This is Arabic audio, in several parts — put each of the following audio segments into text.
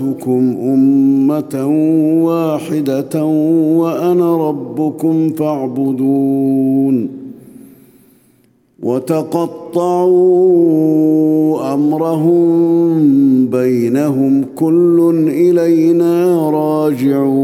أمتكم أمة واحدة وأنا ربكم فاعبدون. وتقطعوا أمرهم بينهم كل إلينا راجعون.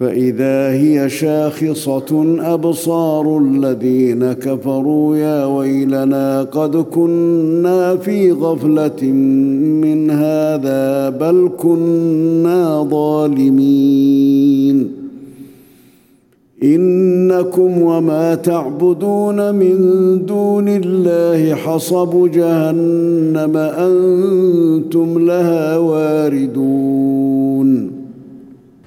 فإذا هي شاخصة أبصار الذين كفروا يا ويلنا قد كنا في غفلة من هذا بل كنا ظالمين. إنكم وما تعبدون من دون الله حصب جهنم أنتم لها واردون.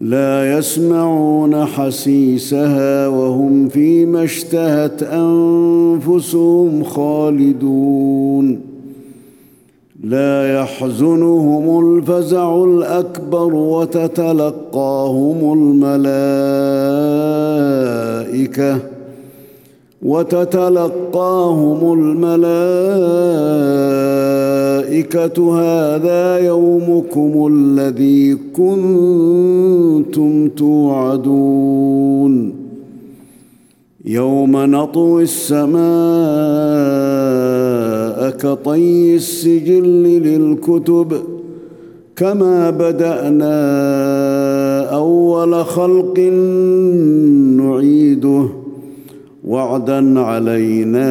لا يسمعون حسيسها وهم فيما اشتهت أنفسهم خالدون. لا يحزنهم الفزع الأكبر وتتلقاهم الملائكة. وتتلقاهم الملائكة هذا يومكم الذي كنتم توعدون. يوم نطوي السماء كطي السجل للكتب كما بدأنا أول خلق نعيده. وعدا علينا.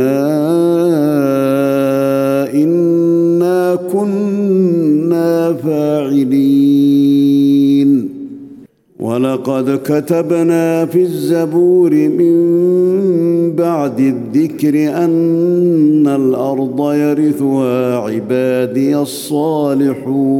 إنا كنا فاعلين. ولقد كتبنا في الزبور من بعد الذكر أن الأرض يرثها عبادي الصالحون.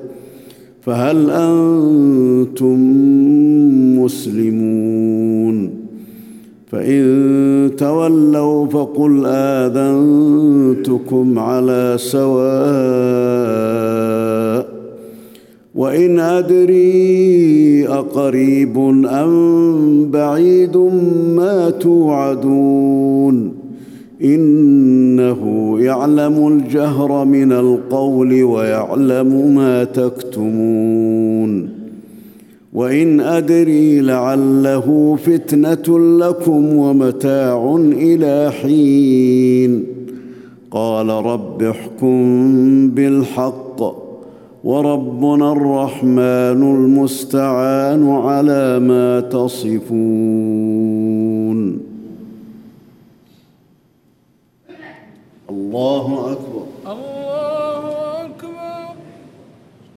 فهل أنتم مسلمون؟ فإن تولوا فقل آذنتكم على سواء وإن أدري أقريب أم بعيد ما توعدون. إنه يعلم الجهر من القول ويعلم ما تكتمون. وإن أدري لعله فتنة لكم ومتاع إلى حين. قال رب احكم بالحق. وربنا الرحمن المستعان على ما تصفون. الله أكبر. الله